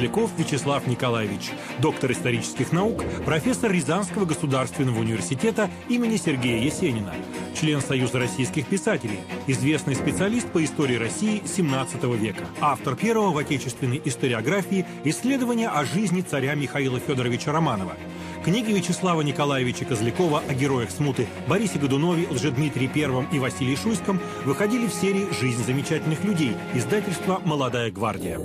Козляков Вячеслав Николаевич, доктор исторических наук, профессор Рязанского государственного университета имени Сергея Есенина, член Союза российских писателей, известный специалист по истории России XVII века, автор первого в отечественной историографии исследования о жизни царя Михаила Федоровича Романова, Книги Вячеслава Николаевича Козлякова о героях смуты Борисе Годунове, Лжедмитрии Первом и Василии Шуйском выходили в серии «Жизнь замечательных людей» издательства «Молодая гвардия».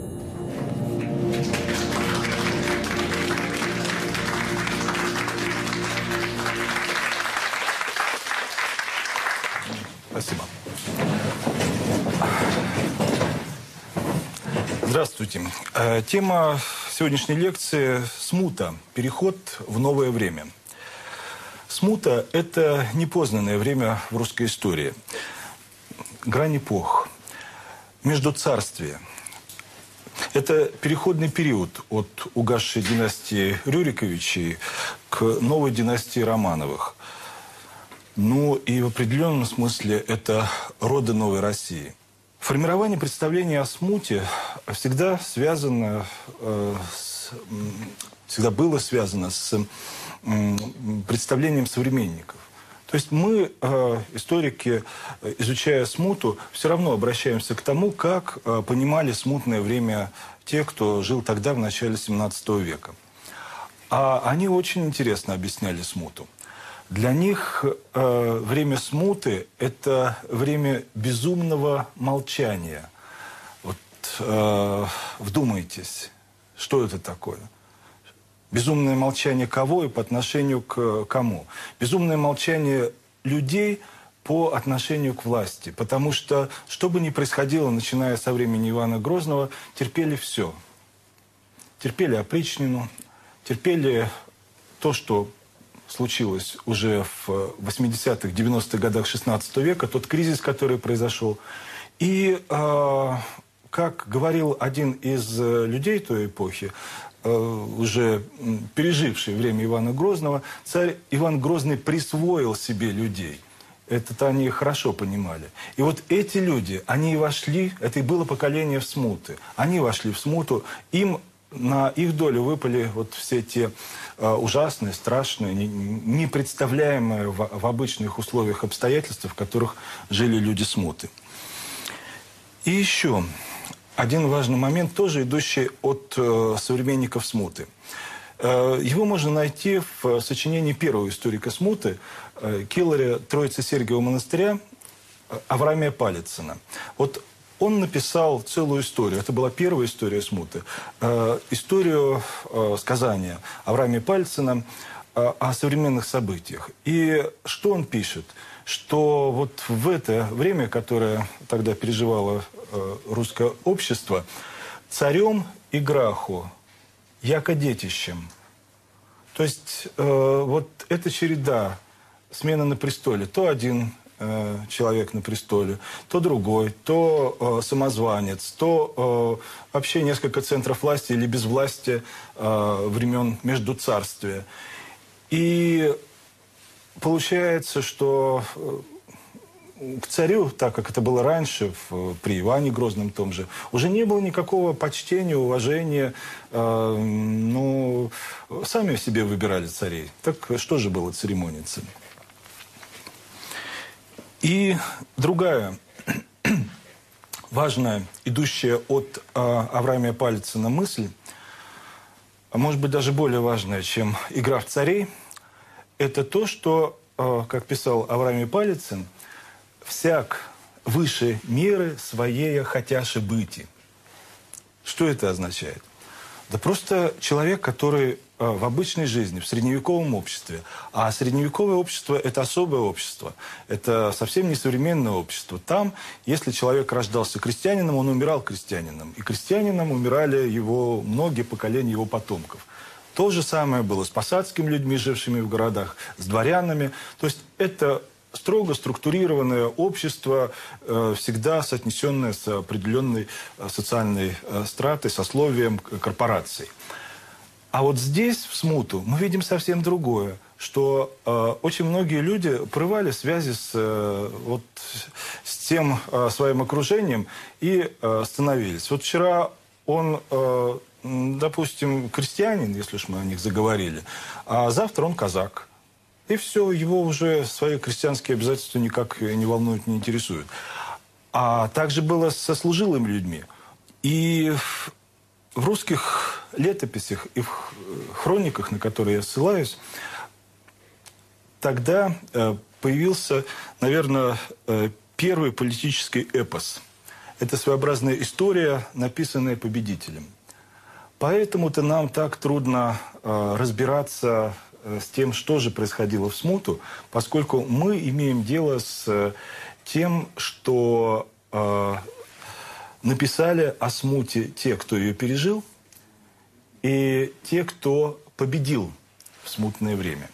Тема сегодняшней лекции – смута. Переход в новое время. Смута – это непознанное время в русской истории. Грань эпох. Между царствия. Это переходный период от угасшей династии Рюриковичей к новой династии Романовых. Ну и в определенном смысле это роды новой России – Формирование представления о смуте всегда связано э, с, всегда было связано с представлением современников. То есть мы, э, историки, изучая смуту, все равно обращаемся к тому, как э, понимали смутное время те, кто жил тогда, в начале 17 века. А они очень интересно объясняли смуту. Для них э, время смуты – это время безумного молчания. Вот э, вдумайтесь, что это такое? Безумное молчание кого и по отношению к кому? Безумное молчание людей по отношению к власти. Потому что, что бы ни происходило, начиная со времени Ивана Грозного, терпели все. Терпели опричнину, терпели то, что случилось уже в 80-х, 90-х годах 16 века, тот кризис, который произошел. И, э, как говорил один из э, людей той эпохи, э, уже переживший время Ивана Грозного, царь Иван Грозный присвоил себе людей. Это они хорошо понимали. И вот эти люди, они вошли, это и было поколение в смуты. Они вошли в смуту, им на их долю выпали вот все те э, ужасные, страшные, непредставляемые в, обычных условиях обстоятельства, в которых жили люди смуты. И еще один важный момент, тоже идущий от э, современников смуты. Э, его можно найти в сочинении первого историка смуты э, Килларя Троицы Сергиева монастыря э, Авраамия Палицына. Вот он написал целую историю. Это была первая история смуты. Э, историю э, сказания Авраама Пальцина э, о современных событиях. И что он пишет? Что вот в это время, которое тогда переживало э, русское общество, царем и граху, яко детищем. То есть э, вот эта череда смена на престоле. То один Э, человек на престоле, то другой, то э, самозванец, то э, вообще несколько центров власти или безвластия э, времен междуцарствия. И получается, что э, к царю, так как это было раньше, в, при Иване Грозном том же, уже не было никакого почтения, уважения. Э, ну, сами себе выбирали царей. Так что же было церемониться? И другая важная, идущая от э, Авраамия Палицына мысль, а может быть даже более важная, чем игра в царей, это то, что, э, как писал Авраамий Палицын, «всяк выше меры своей хотяши быти». Что это означает? Да просто человек, который в обычной жизни, в средневековом обществе. А средневековое общество – это особое общество. Это совсем не современное общество. Там, если человек рождался крестьянином, он умирал крестьянином. И крестьянином умирали его многие поколения его потомков. То же самое было с посадскими людьми, жившими в городах, с дворянами. То есть это строго структурированное общество, э, всегда соотнесенное с определенной э, социальной стратой, сословием корпораций. А вот здесь, в смуту, мы видим совсем другое, что э, очень многие люди порывали связи с, э, вот, с тем э, своим окружением и э, становились. Вот вчера он э, допустим, крестьянин, если уж мы о них заговорили, а завтра он казак. И все, его уже свои крестьянские обязательства никак не волнуют, не интересуют. А также было со служилыми людьми. И в русских летописях и в хрониках, на которые я ссылаюсь, тогда э, появился, наверное, э, первый политический эпос. Это своеобразная история, написанная победителем. Поэтому-то нам так трудно э, разбираться с тем, что же происходило в смуту, поскольку мы имеем дело с тем, что э, написали о смуте те, кто ее пережил, и те, кто победил в смутное время.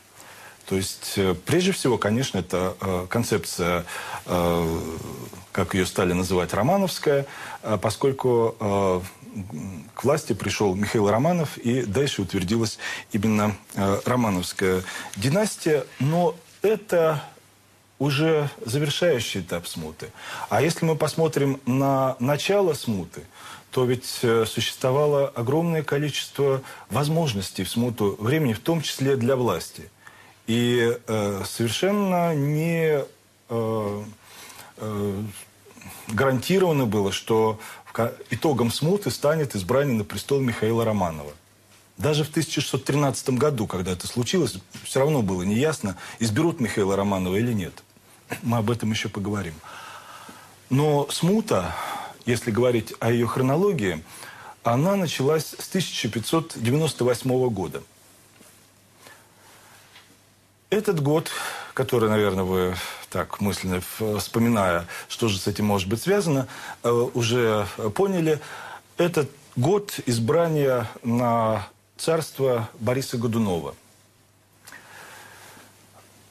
То есть, э, прежде всего, конечно, это э, концепция, э, как ее стали называть, романовская, поскольку к власти пришел Михаил Романов, и дальше утвердилась именно романовская династия. Но это уже завершающий этап смуты. А если мы посмотрим на начало смуты, то ведь э, существовало огромное количество возможностей в смуту времени, в том числе для власти. И э, совершенно не э, э, гарантировано было, что итогом смуты станет избрание на престол Михаила Романова. Даже в 1613 году, когда это случилось, все равно было неясно, изберут Михаила Романова или нет. Мы об этом еще поговорим. Но смута, если говорить о ее хронологии, она началась с 1598 года. Этот год, который, наверное, вы так мысленно вспоминая, что же с этим может быть связано, э, уже поняли, этот год избрания на царство Бориса Годунова.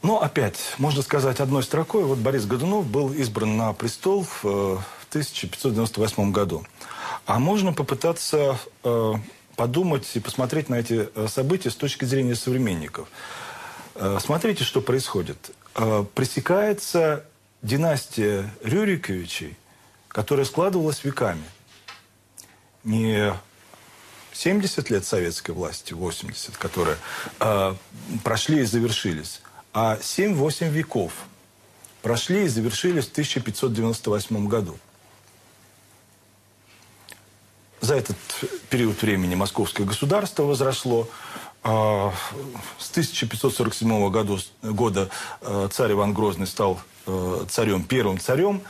Но опять, можно сказать одной строкой, вот Борис Годунов был избран на престол в 1598 э, году. А можно попытаться э, подумать и посмотреть на эти э, события с точки зрения современников. Э, смотрите, что происходит. Э, пресекается династия Рюриковичей, которая складывалась веками. Не 70 лет советской власти, 80, которые э, прошли и завершились, а 7-8 веков прошли и завершились в 1598 году. За этот период времени московское государство возросло. А, с 1547 году, года э, царь Иван Грозный стал э, царем, первым царем.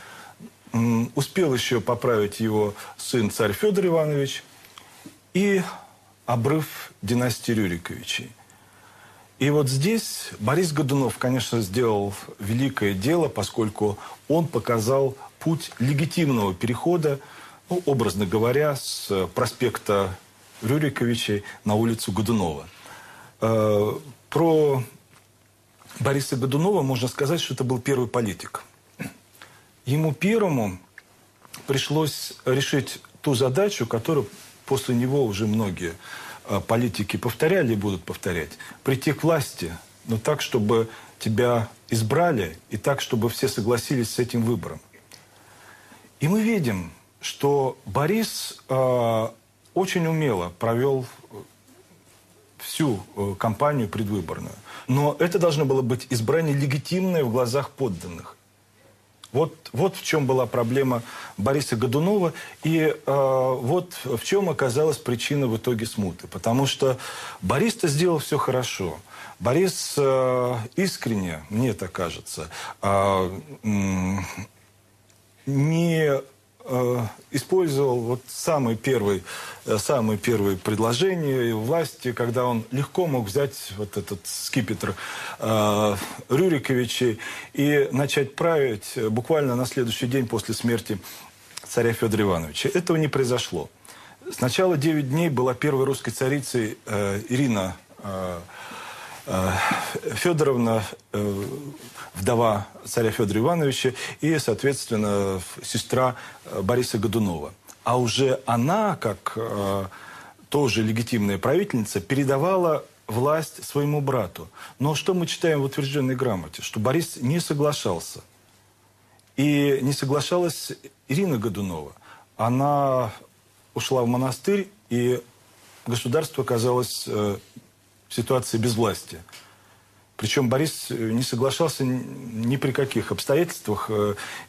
Успел еще поправить его сын царь Федор Иванович. И обрыв династии Рюриковичей. И вот здесь Борис Годунов, конечно, сделал великое дело, поскольку он показал путь легитимного перехода, ну, образно говоря, с проспекта Рюриковичей на улицу Годунова. Э, про Бориса Годунова можно сказать, что это был первый политик. Ему первому пришлось решить ту задачу, которую после него уже многие Э, политики повторяли и будут повторять, прийти к власти, но так, чтобы тебя избрали, и так, чтобы все согласились с этим выбором. И мы видим, что Борис э, очень умело провел всю э, кампанию предвыборную. Но это должно было быть избрание легитимное в глазах подданных. Вот, вот в чем была проблема Бориса Годунова, и э, вот в чем оказалась причина в итоге смуты. Потому что Борис-то сделал все хорошо. Борис э, искренне, мне так кажется, э, не использовал вот самые первые, э, самые первые предложения власти, когда он легко мог взять вот этот скипетр э, Рюриковичей и начать править буквально на следующий день после смерти царя Федора Ивановича. Этого не произошло. Сначала 9 дней была первой русской царицей э, Ирина э, Э, Федоровна, э, вдова царя Федора Ивановича, и, соответственно, сестра э, Бориса Годунова. А уже она, как тоже легитимная правительница, передавала власть своему брату. Но что мы читаем в утвержденной грамоте? Что Борис не соглашался. И не соглашалась Ирина Годунова. Она ушла в монастырь и государство оказалось в ситуации безвластия. Причем Борис не соглашался ни при каких обстоятельствах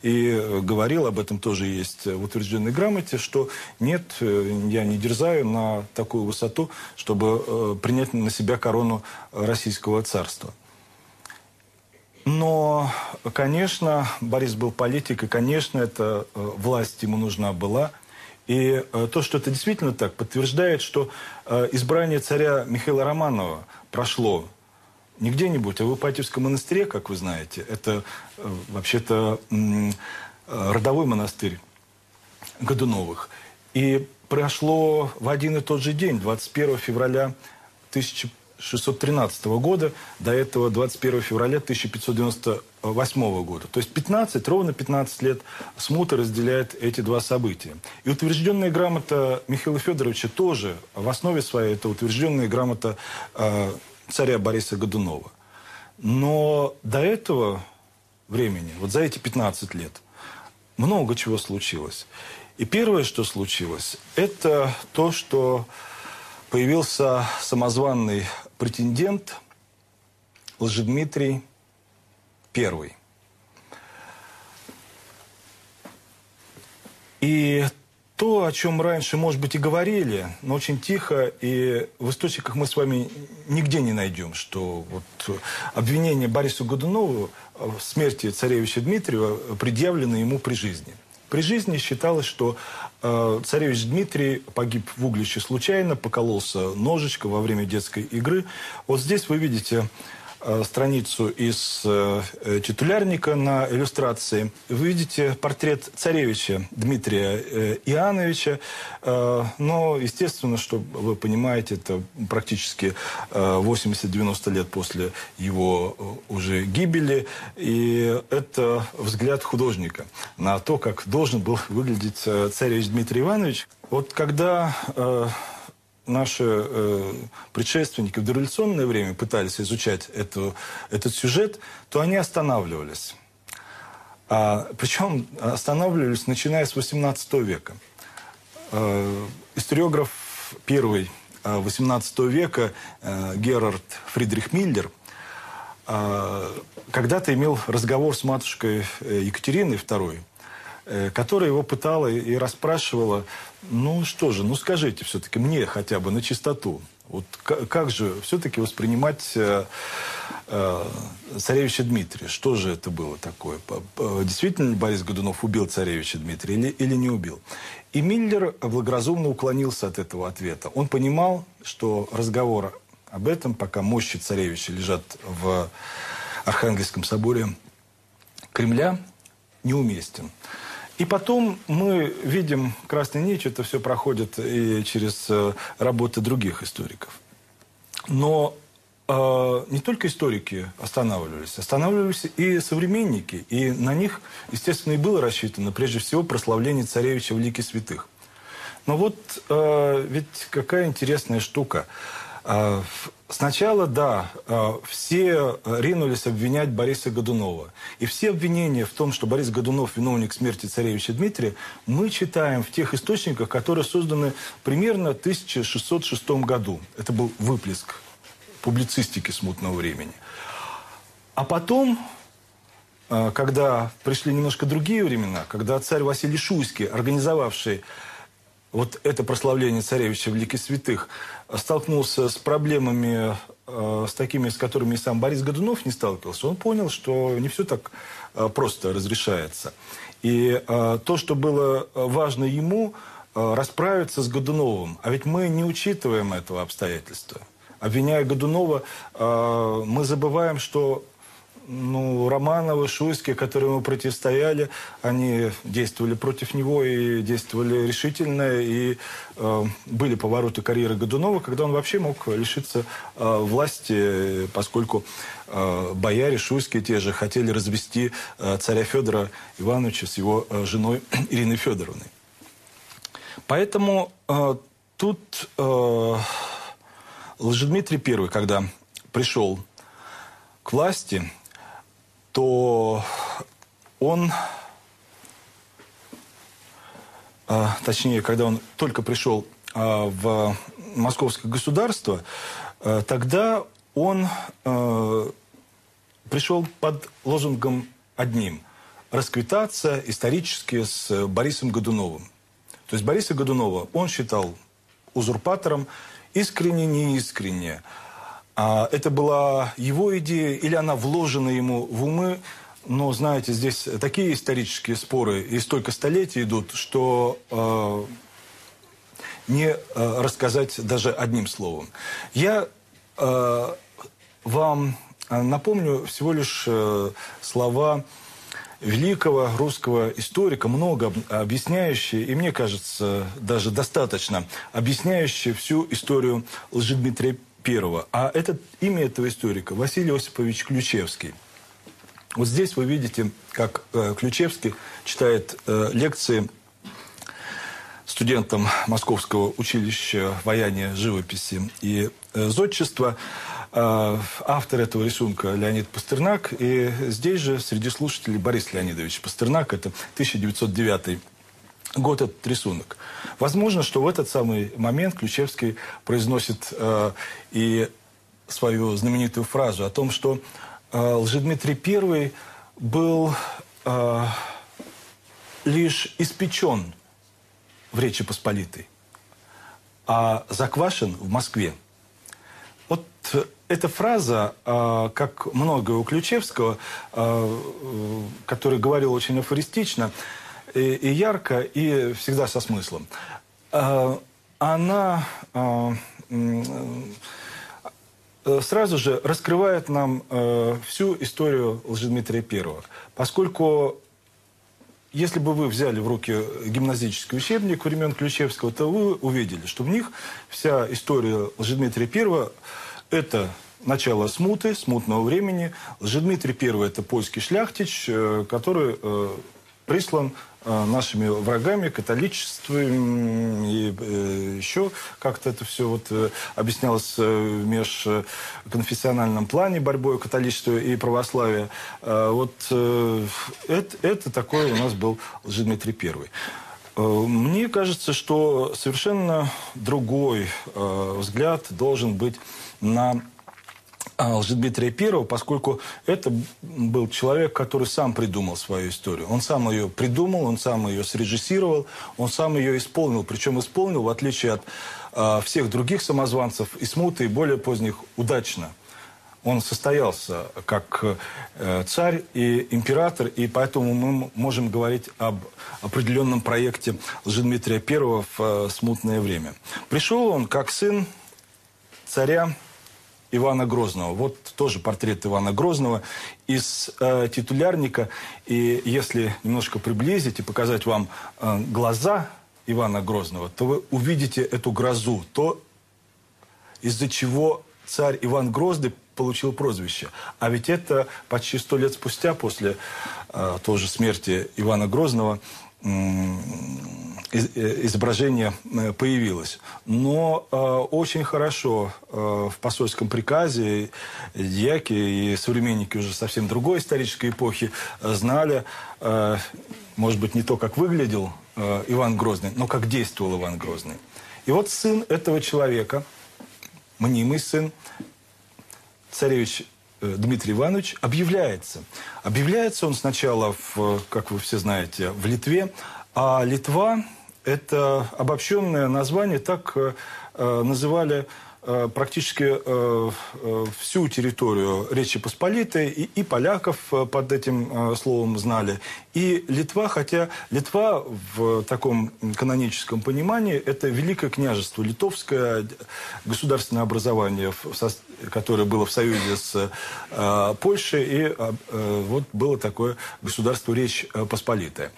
и говорил, об этом тоже есть в утвержденной грамоте, что нет, я не дерзаю на такую высоту, чтобы принять на себя корону российского царства. Но, конечно, Борис был политик, и, конечно, эта э, власть ему нужна была. И э, то, что это действительно так, подтверждает, что э, избрание царя Михаила Романова прошло не где-нибудь, а в Ипатьевском монастыре, как вы знаете. Это вообще-то родовой монастырь Годуновых. И прошло в один и тот же день, 21 февраля 1500 613 года, до этого 21 февраля 1598 года. То есть 15, ровно 15 лет смута разделяет эти два события. И утвержденная грамота Михаила Федоровича тоже в основе своей это утвержденная грамота э, царя Бориса Годунова. Но до этого времени, вот за эти 15 лет, много чего случилось. И первое, что случилось, это то, что появился самозванный претендент Лжедмитрий I. И то, о чем раньше, может быть, и говорили, но очень тихо, и в источниках мы с вами нигде не найдем, что вот обвинение Борису Годунову в смерти царевича Дмитриева предъявлено ему при жизни. При жизни считалось, что э, царевич Дмитрий погиб в Угличе случайно, покололся ножичком во время детской игры. Вот здесь вы видите страницу из э, титулярника на иллюстрации, вы видите портрет царевича Дмитрия э, Иоанновича. Но, естественно, что вы понимаете, это практически 80-90 лет после его уже гибели. И это взгляд художника на то, как должен был выглядеть царевич Дмитрий Иванович. Вот когда наши э, предшественники в дореволюционное время пытались изучать эту, этот сюжет, то они останавливались. А, причем останавливались начиная с 18 века. Э, историограф первый 18 э, века э, Герард Фридрих Миллер э, когда-то имел разговор с матушкой э, Екатериной II, которая его пытала и расспрашивала, ну что же, ну скажите все-таки мне хотя бы на чистоту, вот как же все-таки воспринимать э, э, царевича Дмитрия? Что же это было такое? Действительно Борис Годунов убил царевича Дмитрия или, или не убил? И Миллер благоразумно уклонился от этого ответа. Он понимал, что разговор об этом, пока мощи царевича лежат в Архангельском соборе Кремля, неуместен. И потом мы видим красный нить, это все проходит и через э, работы других историков. Но э, не только историки останавливались, останавливались и современники. И на них, естественно, и было рассчитано прежде всего прославление царевича в лике святых. Но вот э, ведь какая интересная штука – сначала, да, а, все ринулись обвинять Бориса Годунова. И все обвинения в том, что Борис Годунов виновник смерти царевича Дмитрия, мы читаем в тех источниках, которые созданы примерно в 1606 году. Это был выплеск публицистики смутного времени. А потом, а, когда пришли немножко другие времена, когда царь Василий Шуйский, организовавший вот это прославление царевича в лике святых, столкнулся с проблемами, э, с такими, с которыми и сам Борис Годунов не сталкивался, он понял, что не все так э, просто разрешается. И э, то, что было важно ему, расправиться с Годуновым. А ведь мы не учитываем этого обстоятельства. Обвиняя Годунова, мы забываем, что ну, Романовы, Шуйские, которые ему противостояли, они действовали против него и действовали решительно. И э, были повороты карьеры Годунова, когда он вообще мог лишиться э, власти, поскольку э, бояре Шуйские те же хотели развести э, царя Федора Ивановича с его э, женой Ириной Федоровной. Поэтому э, тут э, Лжедмитрий I, когда пришел к власти, то он, а, точнее, когда он только пришел а, в московское государство, э, тогда он пришел под лозунгом одним – расквитаться исторически с Борисом Годуновым. То есть Бориса Годунова он считал узурпатором искренне, неискренне. А это была его идея или она вложена ему в умы но, знаете, здесь такие исторические споры и столько столетий идут, что э, не э, рассказать даже одним словом. Я э, вам напомню всего лишь э, слова великого русского историка, много объясняющие, и мне кажется, даже достаточно объясняющие всю историю Лжедмитрия I. А это имя этого историка Василий Осипович Ключевский. Вот здесь вы видите, как э, Ключевский читает э, лекции студентам Московского училища ваяния, живописи и э, зодчества. Э, автор этого рисунка Леонид Пастернак. И здесь же среди слушателей Борис Леонидович Пастернак. Это 1909 год этот рисунок. Возможно, что в этот самый момент Ключевский произносит э, и свою знаменитую фразу о том, что Э, Лжедмитрий I был э, лишь испечен в Речи Посполитой, а заквашен в Москве. Вот эта фраза, э, как многое у Ключевского, э, который говорил очень афористично и, и ярко, и всегда со смыслом, э, она э, Э, сразу же раскрывает нам э, всю историю Лжедмитрия Первого. Поскольку если бы вы взяли в руки гимназический учебник времен Ключевского, то вы увидели, что в них вся история Лжедмитрия Первого – это начало смуты, смутного времени. Лжедмитрий Первый – это польский шляхтич, э, который прислан нашими врагами, католичеством и э, еще как-то это все вот э, объяснялось в межконфессиональном плане борьбой католичества и православия. Вот это, это такой у нас был Лжедмитрий Первый. Мне кажется, что совершенно другой взгляд должен быть на а, Лжедмитрия Первого, поскольку это был человек, который сам придумал свою историю. Он сам ее придумал, он сам ее срежиссировал, он сам ее исполнил. Причем исполнил, в отличие от э, всех других самозванцев, и смуты, и более поздних, удачно. Он состоялся как э, царь и император, и поэтому мы можем говорить об определенном проекте Лжедмитрия Первого в э, смутное время. Пришел он как сын царя Ивана Грозного. Вот тоже портрет Ивана Грозного из э, титулярника. И если немножко приблизить и показать вам э, глаза Ивана Грозного, то вы увидите эту грозу, то, из-за чего царь Иван Грозный получил прозвище. А ведь это почти сто лет спустя, после э, тоже смерти Ивана Грозного, Э, изображение э, появилось. Но э, очень хорошо э, в посольском приказе дьяки и современники уже совсем другой исторической эпохи э, знали, э, может быть, не то, как выглядел э, Иван Грозный, но как действовал Иван Грозный. И вот сын этого человека, мнимый сын, царевич Дмитрий Иванович объявляется. Объявляется он сначала, в, как вы все знаете, в Литве, а Литва это обобщенное название, так э, э, называли э, практически всю территорию Речи Посполитой, и, и поляков под этим словом знали, и Литва, хотя Литва в таком каноническом понимании это Великое княжество, литовское государственное образование, которое было в союзе с Польшей, и вот было такое государство Речь Посполитая.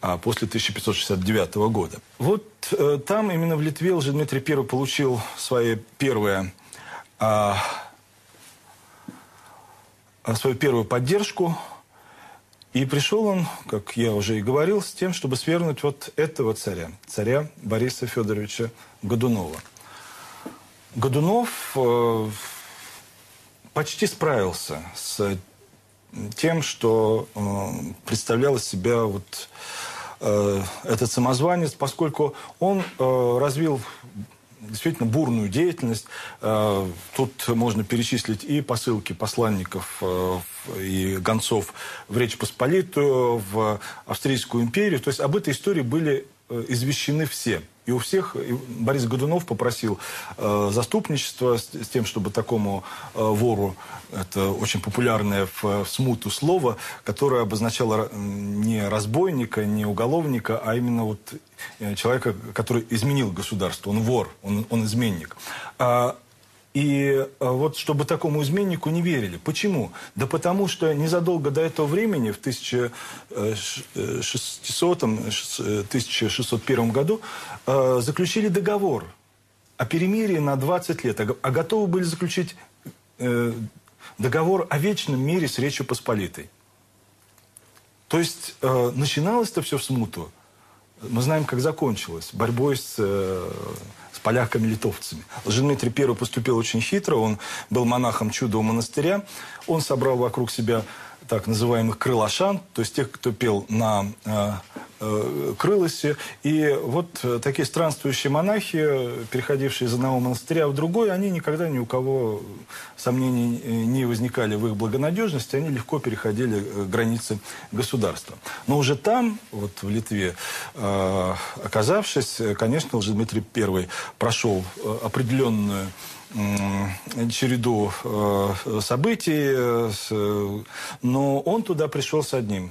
А после 1569 года. Вот э, там, именно в Литве, уже Дмитрий I получил свои первые, а, а, свою первую поддержку. И пришел он, как я уже и говорил, с тем, чтобы свергнуть вот этого царя, царя Бориса Федоровича Годунова. Годунов э, почти справился с тем, что э, представлял из себя вот Э, этот самозванец, поскольку он э, развил действительно бурную деятельность. Тут можно перечислить и посылки посланников и гонцов в Речь Посполитую, в Австрийскую империю. То есть об этой истории были извещены все. И у всех Борис Годунов попросил э, заступничество с, с тем, чтобы такому э, вору, это очень популярное в, в смуту слово, которое обозначало не разбойника, не уголовника, а именно вот э, человека, который изменил государство. Он вор, он, он изменник. А, и э, вот чтобы такому изменнику не верили. Почему? Да потому что незадолго до этого времени, в 1600-1601 э, году, э, заключили договор о перемирии на 20 лет, а, а готовы были заключить договор о вечном мире с Речью Посполитой. То есть начиналось-то все в смуту. Мы знаем, как закончилось. Борьбой с с поляками-литовцами. Лжедмитрий I поступил очень хитро. Он был монахом чудового монастыря. Он собрал вокруг себя так называемых крылашан, то есть тех, кто пел на э, э, крылосе. И вот э, такие странствующие монахи, переходившие из одного монастыря в другой, они никогда ни у кого сомнений э, не возникали в их благонадежности, они легко переходили э, границы государства. Но уже там, вот в Литве, э, оказавшись, конечно, уже Дмитрий I прошел определенную череду э, событий, э, но он туда пришел с одним,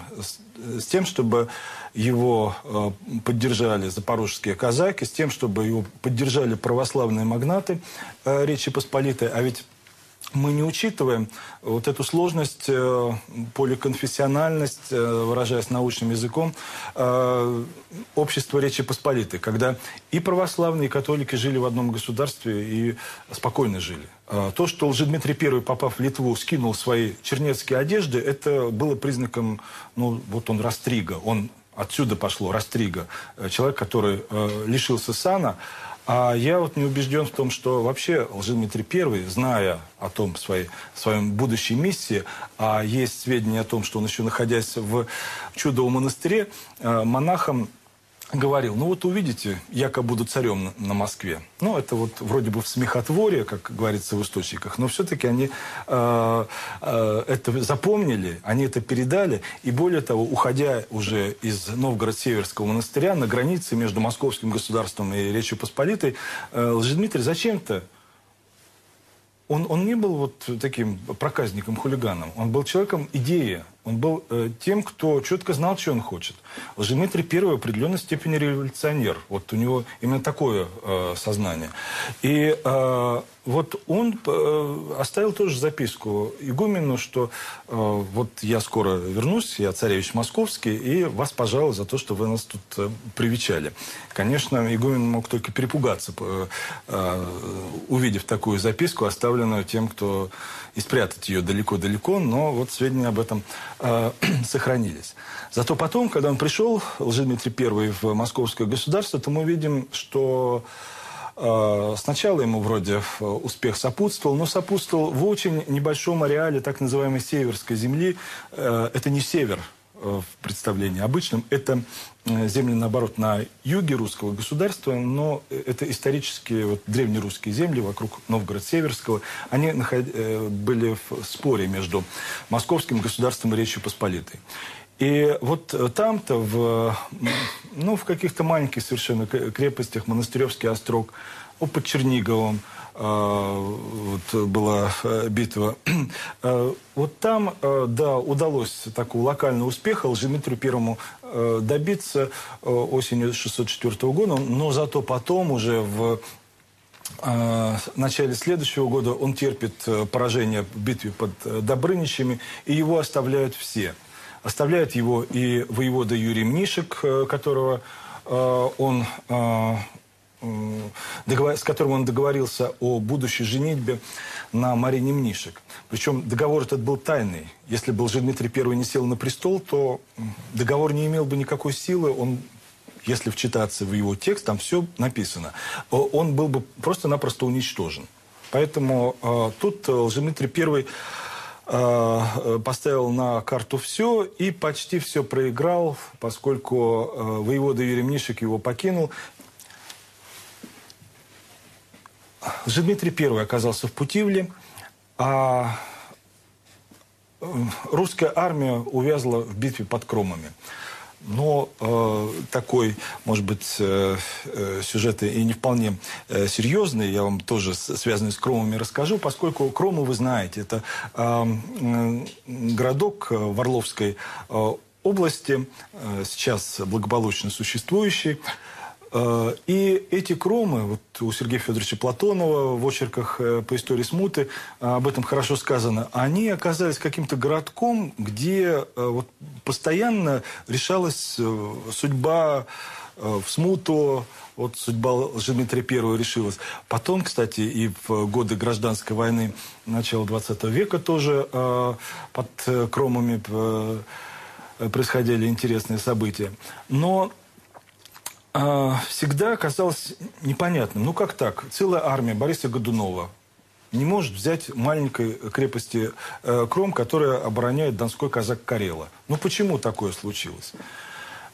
с тем, чтобы его э, поддержали запорожские казаки, с тем, чтобы его поддержали православные магнаты Речи Посполитой, а ведь мы не учитываем вот эту сложность, э, поликонфессиональность, э, выражаясь научным языком, э, общества Речи Посполитой, когда и православные, и католики жили в одном государстве и спокойно жили. То, что Лжедмитрий I, попав в Литву, скинул свои чернецкие одежды, это было признаком, ну, вот он Растрига, он отсюда пошло, Растрига, человек, который лишился сана, а я вот не убежден в том, что вообще Лжедмитрий I, зная о том своей, своем будущей миссии, а есть сведения о том, что он еще находясь в чудовом монастыре, э, монахом говорил, ну вот увидите, яко буду царем на, Москве. Ну, это вот вроде бы в смехотворе, как говорится в источниках, но все-таки они э, э, это запомнили, они это передали, и более того, уходя уже из Новгород-Северского монастыря на границе между Московским государством и Речью Посполитой, э, Лжедмитрий зачем-то он, он не был вот таким проказником, хулиганом. Он был человеком идеи. Он был э, тем, кто четко знал, что он хочет. Лжедмитрий I в определенной степени революционер. Вот у него именно такое э, сознание. И э, вот он э, оставил тоже записку игумену, что э, вот я скоро вернусь, я царевич московский, и вас пожалуй за то, что вы нас тут э, привечали. Конечно, игумен мог только перепугаться, э, э, увидев такую записку, оставленную тем, кто и спрятать ее далеко-далеко, но вот сведения об этом э, сохранились. Зато потом, когда он пришел, Лжедмитрий I, в московское государство, то мы видим, что э, сначала ему вроде успех сопутствовал, но сопутствовал в очень небольшом ареале так называемой северской земли. Э, это не север в представлении обычном. Это э, земли, наоборот, на юге русского государства, но это исторические вот, древнерусские земли вокруг Новгород-Северского. Они наход... Э, были в споре между Московским государством и Речью Посполитой. И вот там-то, в, ну, в каких-то маленьких совершенно крепостях, Монастыревский острог, под Черниговым, вот была битва. Вот там, да, удалось такого локального успеха Лжедмитрию Первому добиться осенью 604 года, но зато потом уже в в начале следующего года он терпит поражение в битве под Добрыничами, и его оставляют все. Оставляет его и воевода Юрий Мнишек, которого он с которым он договорился о будущей женитьбе на Марине Мнишек. Причем договор этот был тайный. Если бы Лжедмитрий I не сел на престол, то договор не имел бы никакой силы. Он, если вчитаться в его текст, там все написано. Он был бы просто-напросто уничтожен. Поэтому э, тут Лжедмитрий I э, поставил на карту все и почти все проиграл, поскольку э, воевода Еремнишек его покинул. Дмитрий I оказался в Путивле, а русская армия увязла в битве под Кромами. Но э, такой, может быть, э, э, сюжет и не вполне э, серьезный, я вам тоже связанный с Кромами расскажу, поскольку Кромы, вы знаете, это э, э, городок в Орловской э, области, э, сейчас благополучно существующий, Э, и эти кромы, вот у Сергея Федоровича Платонова в очерках э, по истории смуты э, об этом хорошо сказано, они оказались каким-то городком, где вот постоянно решалась судьба в смуту, вот судьба Дмитрия I решилась. Потом, кстати, и в годы гражданской войны начала 20 века тоже под кромами происходили интересные события. Но всегда казалось непонятным. Ну как так? Целая армия Бориса Годунова не может взять маленькой крепости э, Кром, которая обороняет Донской казак Карела. Ну почему такое случилось?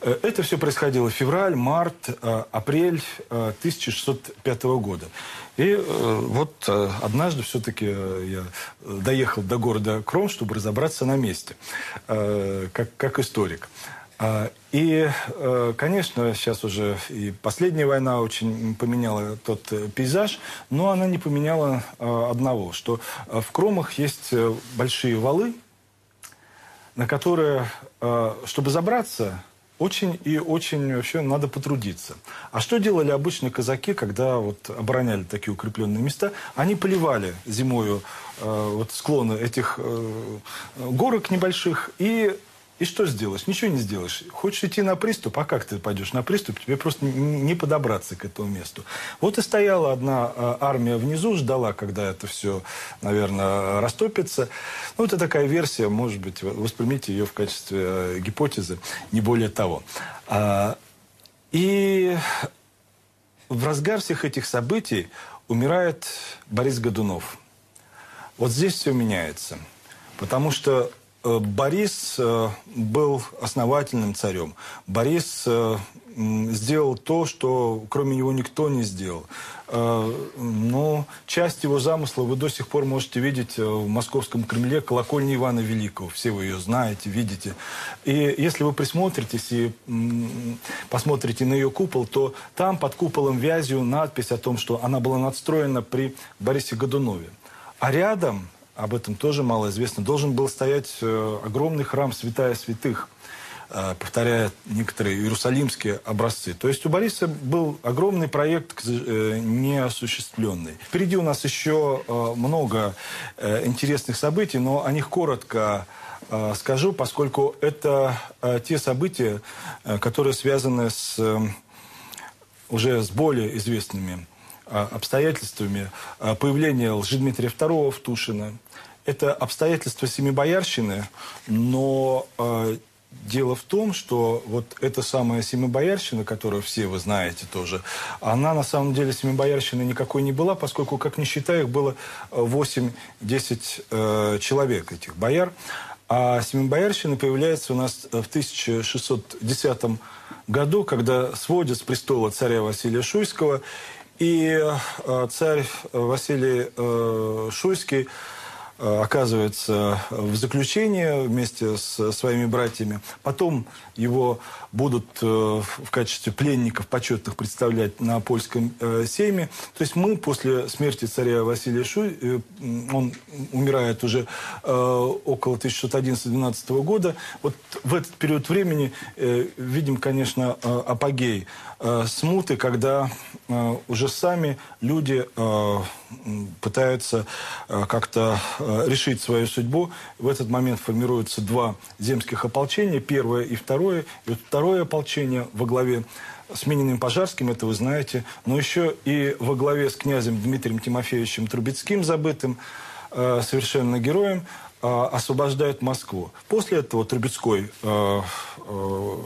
Э, это все происходило в февраль, март, э, апрель 1605 года. И вот однажды все-таки я доехал до города Кром, чтобы разобраться на месте, как, как историк. А, и, э, конечно, сейчас уже и последняя война очень поменяла тот э, пейзаж, но она не поменяла э, одного, что в Кромах есть большие валы, на которые, чтобы забраться, очень и очень вообще надо потрудиться. А что делали обычные казаки, когда вот обороняли такие укрепленные места? Они поливали зимою вот склоны этих горок небольших и и что сделаешь? Ничего не сделаешь. Хочешь идти на приступ, а как ты пойдешь на приступ? Тебе просто не подобраться к этому месту. Вот и стояла одна а, армия внизу, ждала, когда это все, наверное, растопится. Ну, это такая версия, может быть, воспримите ее в качестве э, гипотезы, не более того. А, и в разгар всех этих событий умирает Борис Годунов. Вот здесь все меняется. Потому что Э, Борис э, был основательным царем. Борис э, сделал то, что кроме него никто не сделал. Но часть его замысла вы до сих пор можете видеть в московском Кремле колокольни Ивана Великого. Все вы ее знаете, видите. И если вы присмотритесь и посмотрите на ее купол, то там под куполом вязью надпись о том, что она была надстроена при Борисе Годунове. А рядом об этом тоже мало известно, должен был стоять э, огромный храм Святая Святых, э, повторяя некоторые иерусалимские образцы. То есть у Бориса был огромный проект э, неосуществленный. Впереди у нас еще много интересных событий, но о них коротко скажу, поскольку это те события, которые связаны с уже с более известными обстоятельствами а, появления Лжедмитрия II в Тушино. Это обстоятельства Семибоярщины, но э, дело в том, что вот эта самая Семибоярщина, которую все вы знаете тоже, она на самом деле Семибоярщины никакой не была, поскольку, как не считаю, их было 8-10 э, человек, этих бояр. А Семибоярщина появляется у нас в 1610 году, когда сводят с престола царя Василия Шуйского – и э, царь Василий э, Шуйский э, оказывается в заключении вместе с своими братьями. Потом его будут э, в качестве пленников почетных представлять на польском э, сейме. То есть мы после смерти царя Василия Шуй, э, он умирает уже около 1611-12 года, вот в этот период времени видим, конечно, апогей смуты, когда уже сами люди пытаются как-то решить свою судьбу. В этот момент формируются два земских ополчения, первое и второе. И вот второе ополчение во главе с Мининым Пожарским, это вы знаете, но еще и во главе с князем Дмитрием Тимофеевичем Трубецким, забытым э, совершенно героем, э, освобождают Москву. После этого Трубецкой э, э,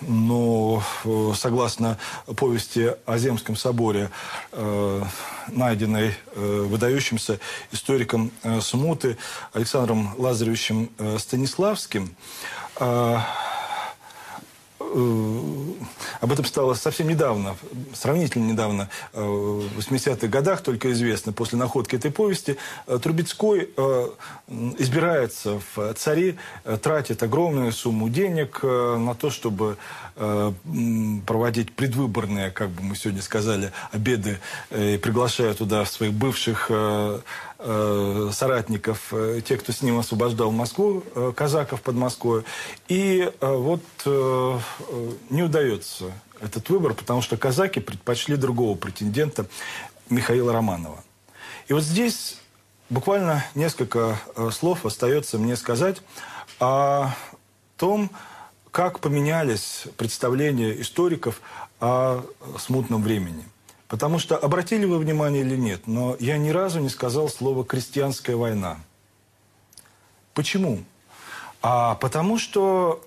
но э, согласно повести о Земском соборе, э, найденной э, выдающимся историком Смуты Александром Лазаревичем Станиславским, об этом стало совсем недавно, сравнительно недавно, в 80-х годах только известно, после находки этой повести, Трубецкой избирается в цари, тратит огромную сумму денег на то, чтобы проводить предвыборные, как бы мы сегодня сказали, обеды, и приглашая туда своих бывших э, соратников, э, те, кто с ним освобождал Москву, э, казаков под Москвой. И э, вот не удается этот выбор, потому что казаки предпочли другого претендента, Михаила Романова. И вот здесь буквально несколько слов остается мне сказать о том, как поменялись представления историков о смутном времени – Потому что, обратили вы внимание или нет, но я ни разу не сказал слово «крестьянская война». Почему? А потому что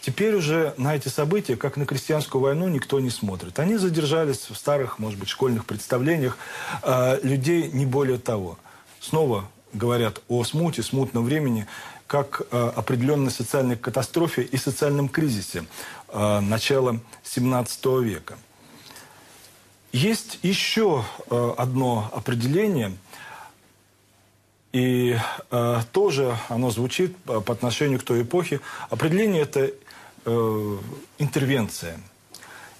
теперь уже на эти события, как на крестьянскую войну, никто не смотрит. Они задержались в старых, может быть, школьных представлениях э, людей не более того. Снова говорят о смуте, смутном времени, как э, определенной социальной катастрофе и социальном кризисе э, начала XVII века. Есть еще э, одно определение, и э, тоже оно звучит по отношению к той эпохе. Определение это э, интервенция.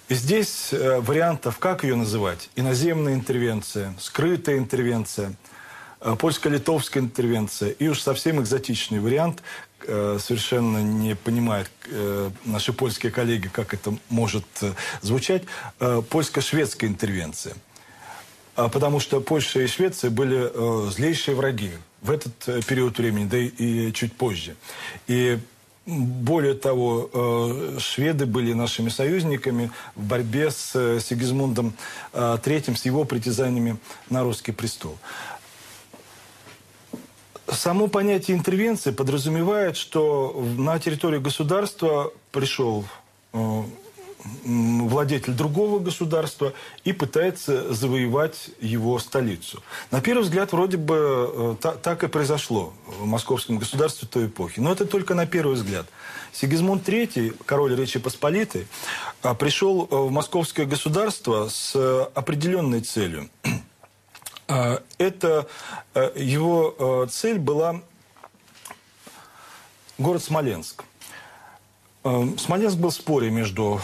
И здесь вариантов, как ее называть? Иноземная интервенция, скрытая интервенция, польско-литовская интервенция и уж совсем экзотичный вариант, совершенно не понимают э, наши польские коллеги, как это может э, звучать, польско-шведская интервенция. А потому что Польша и Швеция были злейшие враги в этот период времени, да и чуть позже. И более того, шведы были нашими союзниками в борьбе с Сигизмундом III, с его притязаниями на русский престол. Само понятие интервенции подразумевает, что на территорию государства пришел э, владетель другого государства и пытается завоевать его столицу. На первый взгляд, вроде бы э, та, так и произошло в московском государстве той эпохи. Но это только на первый взгляд. Сигизмунд III, король Речи Посполитой, э, пришел в московское государство с определенной целью – это э, его э, цель была город Смоленск. Э, Смоленск был в споре между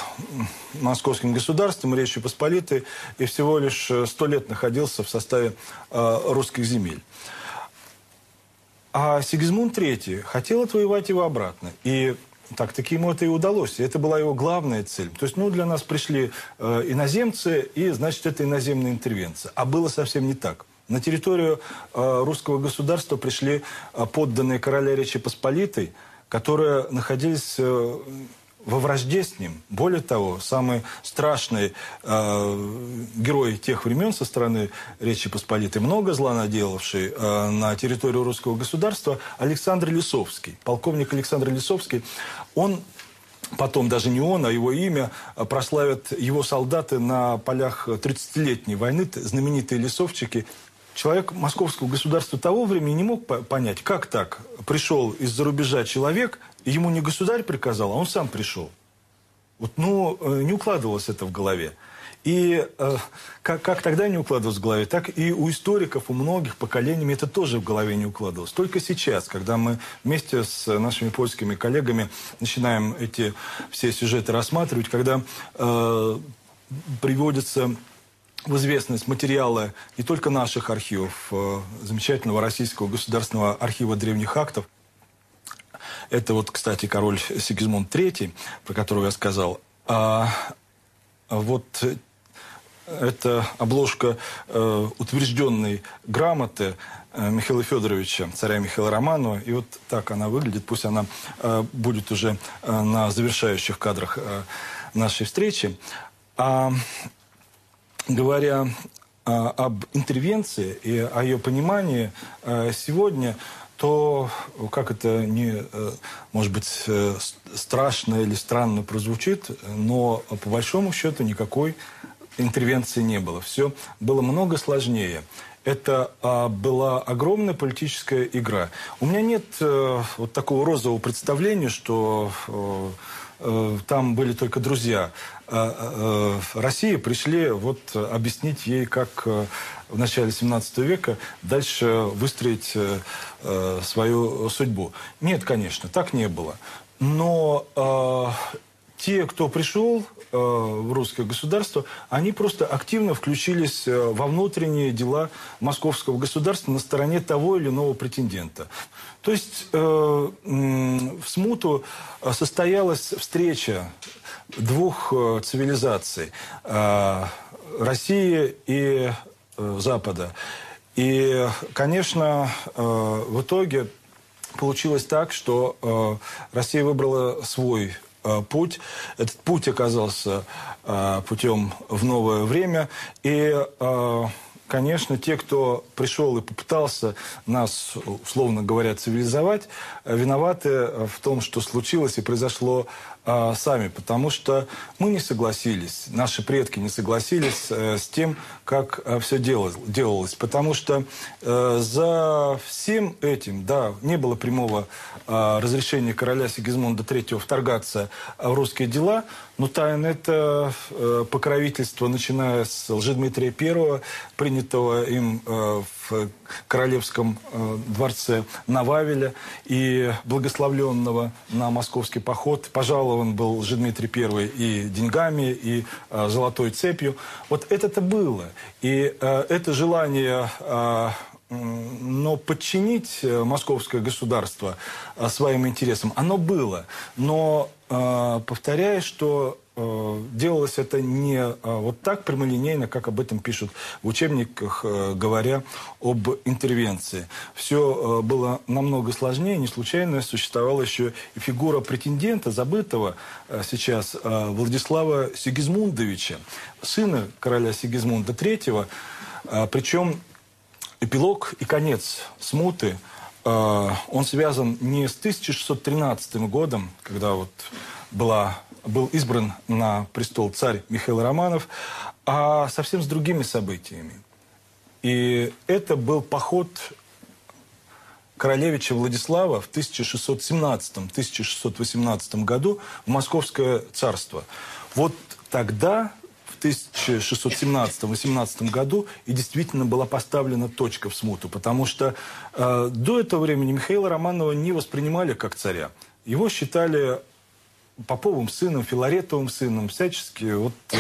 московским государством и Речью Посполитой и всего лишь сто лет находился в составе русских земель. А Сигизмунд III хотел отвоевать его обратно. И так-таки ему это и удалось. И это была его главная цель. То есть, ну, для нас пришли э, иноземцы, и, значит, это иноземная интервенция. А было совсем не так. На территорию э, русского государства пришли э, подданные короля Речи Посполитой, которые находились э, во вражде с ним. Более того, самый страшный э, герой тех времен со стороны Речи Посполитой, много зла наделавший э, на территорию русского государства, Александр Лисовский. Полковник Александр Лисовский, он Потом даже не он, а его имя прославят его солдаты на полях 30-летней войны, знаменитые лесовчики. Человек московского государства того времени не мог понять, как так пришел из-за рубежа человек, ему не государь приказал, а он сам пришел. Вот, ну, э, не укладывалось это в голове. И э, как, как тогда не укладывалось в голове, так и у историков, у многих поколениями это тоже в голове не укладывалось. Только сейчас, когда мы вместе с нашими польскими коллегами начинаем эти все сюжеты рассматривать, когда э, приводится в известность материалы не только наших архивов, э, замечательного Российского государственного архива древних актов. Это вот, кстати, король Сигизмунд III, про которого я сказал. А вот это обложка э, утвержденной грамоты э, Михаила Федоровича, царя Михаила Романова. И вот так она выглядит. Пусть она э, будет уже э, на завершающих кадрах э, нашей встречи. А говоря а, об интервенции и о ее понимании а, сегодня, то, как это не, э, может быть, э, страшно или странно прозвучит, но по большому счету никакой интервенции не было. Все было много сложнее. Это а, была огромная политическая игра. У меня нет а, вот такого розового представления, что а, там были только друзья. России пришли вот объяснить ей, как в начале 17 века дальше выстроить свою судьбу. Нет, конечно, так не было. Но те, кто пришел э, в русское государство, они просто активно включились э, во внутренние дела московского государства на стороне того или иного претендента. То есть э, в смуту состоялась встреча двух э, цивилизаций э, России и э, Запада. И, конечно, э, в итоге получилось так, что э, Россия выбрала свой Э, путь. Этот путь оказался э, путем в новое время. И, э, конечно, те, кто пришел и попытался нас, условно говоря, цивилизовать, виноваты в том, что случилось и произошло э, сами, потому что мы не согласились, наши предки не согласились э, с тем, как э, все делалось, делалось, потому что э, за всем этим, да, не было прямого э, разрешения короля Сигизмунда III вторгаться в русские дела, но тайна это э, покровительство, начиная с Лжедмитрия I, принятого им э, в королевском э, дворце на Вавеле и благословленного на московский поход. Пожалован был же Дмитрий I и деньгами, и э, золотой цепью. Вот это-то было. И э, это желание но подчинить московское государство своим интересам, оно было. Но повторяю, что Э, делалось это не э, вот так прямолинейно, как об этом пишут в учебниках, э, говоря об интервенции. Все было намного сложнее, не случайно существовала еще и фигура претендента, забытого сейчас, Владислава Сигизмундовича, сына короля Сигизмунда III, причем эпилог и конец смуты он связан не с 1613 годом, когда вот была был избран на престол царь Михаил Романов, а совсем с другими событиями. И это был поход королевича Владислава в 1617-1618 году в Московское царство. Вот тогда, в 1617-18 году, и действительно была поставлена точка в смуту, потому что э, до этого времени Михаила Романова не воспринимали как царя. Его считали Поповым сыном, Филаретовым сыном, всячески вот, э,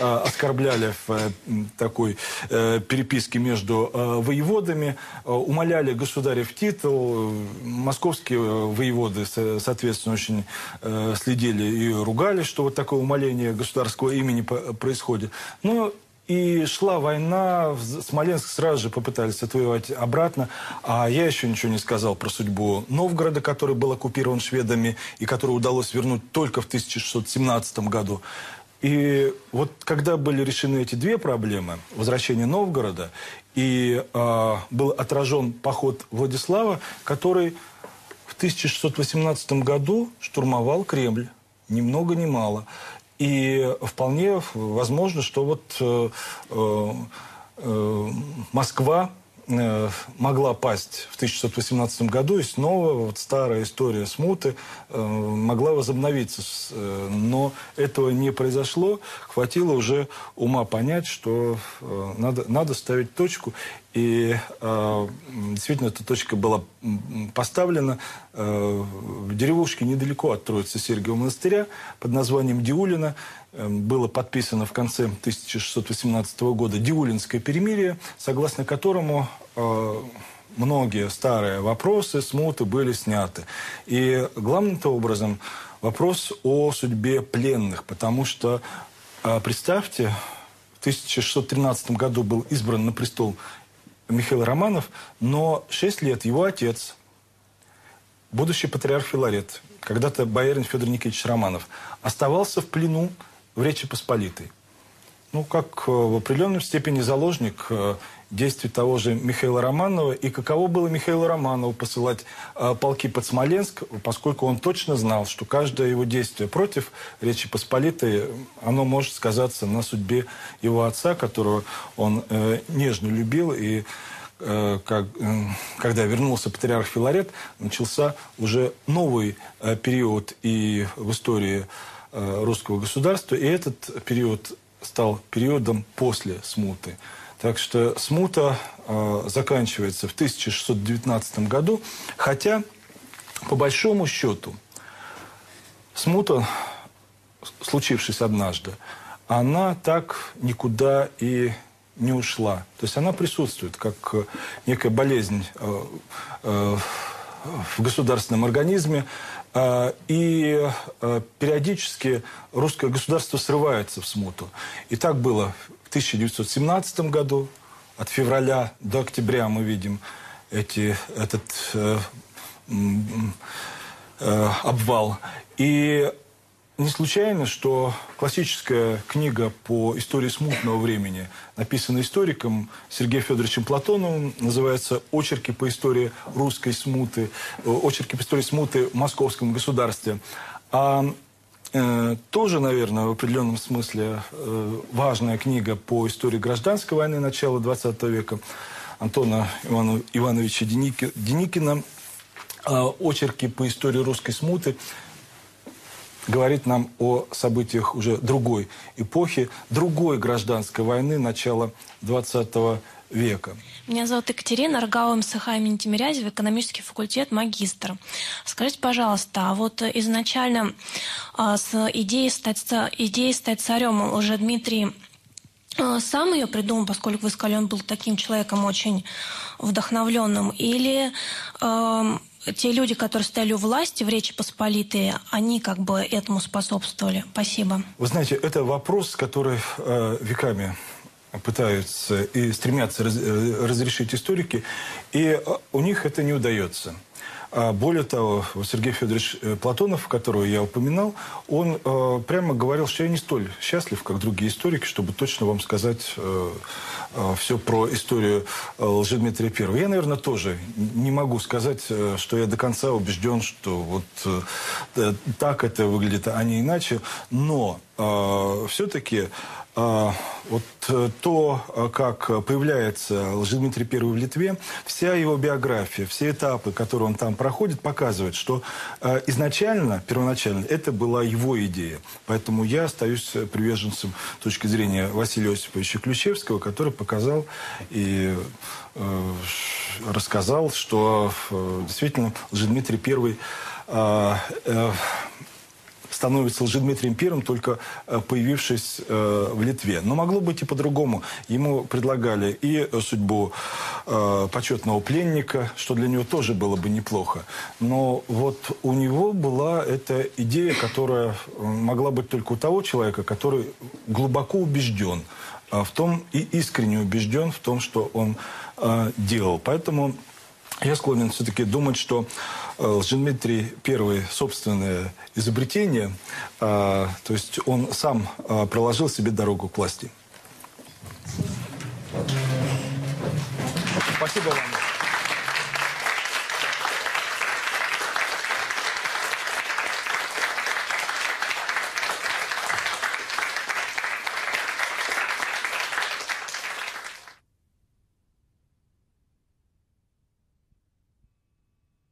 оскорбляли в э, такой э, переписке между э, воеводами, э, умоляли государев титул, московские воеводы, соответственно, очень э, следили и ругали, что вот такое умоление государского имени происходит. Но и шла война, Смоленск сразу же попытались отвоевать обратно. А я еще ничего не сказал про судьбу Новгорода, который был оккупирован шведами и который удалось вернуть только в 1617 году. И вот когда были решены эти две проблемы, возвращение Новгорода и э, был отражен поход Владислава, который в 1618 году штурмовал Кремль, ни много ни мало. И вполне возможно, что вот э, э, э Москва могла пасть в 1618 году, и снова вот старая история смуты э, могла возобновиться. Э, но этого не произошло. Хватило уже ума понять, что э, надо, надо ставить точку. И э, действительно эта точка была поставлена э, в деревушке недалеко от Троицы Сергиева монастыря под названием Диулина. Э, было подписано в конце 1618 года Диулинское перемирие, согласно которому э, многие старые вопросы, смуты были сняты. И главным-то образом вопрос о судьбе пленных, потому что, э, представьте, в 1613 году был избран на престол Михаил Романов, но шесть лет его отец, будущий патриарх Филарет, когда-то боярин Федор Никитич Романов, оставался в плену в Речи Посполитой. Ну, как э, в определенной степени заложник э, действий того же Михаила Романова. И каково было Михаилу Романову посылать э, полки под Смоленск, поскольку он точно знал, что каждое его действие против Речи Посполитой, оно может сказаться на судьбе его отца, которого он нежно любил и как, когда вернулся патриарх Филарет, начался уже новый период и в истории русского государства, и этот период стал периодом после смуты. Так что смута заканчивается в 1619 году, хотя, по большому счету, смута, случившись однажды, она так никуда и не ушла. То есть она присутствует как э, некая болезнь э, э, в государственном организме, и периодически русское государство срывается в смуту. И так было в 1917 году, от февраля до октября мы видим эти, этот э, э, обвал. И не случайно, что классическая книга по истории смутного времени, написанная историком Сергеем Федоровичем Платоновым, называется «Очерки по истории русской смуты», э, «Очерки по истории смуты в московском государстве». А э, тоже, наверное, в определенном смысле э, важная книга по истории гражданской войны начала XX века Антона Иванов, Ивановича Деникина «Очерки по истории русской смуты», говорит нам о событиях уже другой эпохи, другой гражданской войны начала 20 века. Меня зовут Екатерина Аргава МСХ имени Тимирязева, экономический факультет, магистр. Скажите, пожалуйста, а вот изначально а, с идеей стать, идеей стать царем уже Дмитрий а, сам ее придумал, поскольку вы сказали, он был таким человеком очень вдохновленным, или э, те люди, которые стояли у власти в Речи Посполитой, они как бы этому способствовали. Спасибо. Вы знаете, это вопрос, который э, веками пытаются и стремятся раз, э, разрешить историки, и э, у них это не удается. А более того, Сергей Федорович э, Платонов, которого я упоминал, он э, прямо говорил, что я не столь счастлив, как другие историки, чтобы точно вам сказать э, э, все про историю э, Лжедмитрия Первого. Я, наверное, тоже не могу сказать, э, что я до конца убежден, что вот э, так это выглядит, а не иначе. Но э, все-таки вот э, то, э, как появляется Лжедмитрий I в Литве, вся его биография, все этапы, которые он там проходит, показывают, что э, изначально, первоначально, это была его идея. Поэтому я остаюсь приверженцем точки зрения Василия Осиповича Ключевского, который показал и рассказал, что действительно Лжедмитрий I становится Лжедмитрием Первым, только э, появившись э, в Литве. Но могло быть и по-другому. Ему предлагали и судьбу э, почетного пленника, что для него тоже было бы неплохо. Но вот у него была эта идея, которая могла быть только у того человека, который глубоко убежден в том и искренне убежден в том, что он делал. Поэтому я склонен все-таки думать, что Лжедмитрий первое собственное изобретение, э, то есть он сам э, проложил себе дорогу к власти. Спасибо вам.